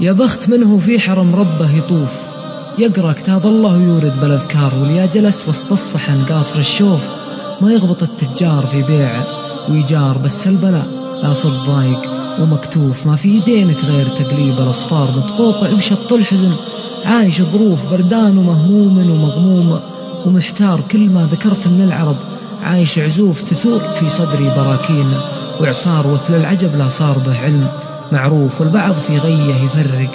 يا بخت منه في حرم ربه يطوف. يقرأ كتاب الله ويورد بالأذكار واليا جلس وسط الصحن قاصر الشوف. ما يغبط التجار في بيعه ويجار بس البلاء. لا صرت ضايق ومكتوف ما في يدينك غير تقليب الأصفار متقوقع وشط الحزن عايش ظروف بردان ومهموم ومغموم. ومحتار كل ما ذكرت من العرب. عايش عزوف تثور في صدري براكين. وإعصار وتل العجب لا صار به علم. معروف والبعض في غيه يفرق.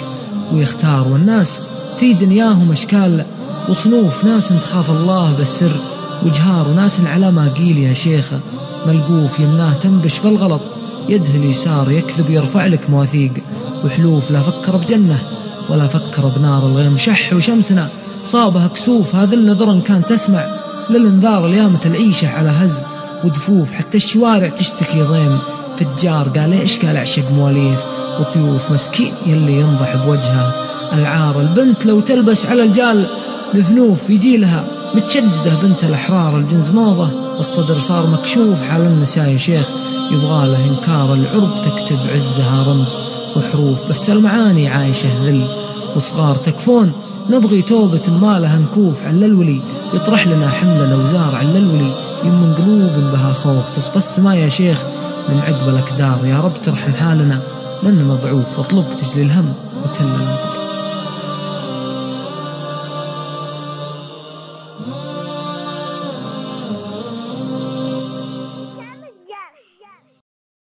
ويختار والناس في دنياهم أشكال. وصنوف ناس تخاف الله بالسر. وجهار وناس على ما قيل يا شيخة ملقوف يمناه تنبش بالغلط. يده اليسار يكذب يرفع لك مواثيق. وحلوف لا فكر بجنة. ولا فكر بنار الغيم شح وشمسنا صابها كسوف هذا النذر كان تسمع. للانذار ليامة العيشة على هز ودفوف حتى الشوارع تشتكي ضيم. فجار قال إيش قال أعشق مواليف وطيوف مسكين يلي ينضح بوجهه. العار البنت لو تلبس على الجال لفنوف يجي لها. متشددة بنت الأحرار الجنز موضة والصدر صار مكشوف حال النساء يا شيخ. يبغى له إنكار العرب تكتب عزها رمز وحروف بس المعاني عايشة ذل وصغار تكفون نبغي توبة ما لها نكوف على الولي. يطرح لنا حملة لو زار على الولي يمن قلوب بها خوف تصفى السما يا شيخ. من عقب الأكدار يا رب ترحم حالنا. لأننا ضعوف واطلب تجلي الهم وتل الوقت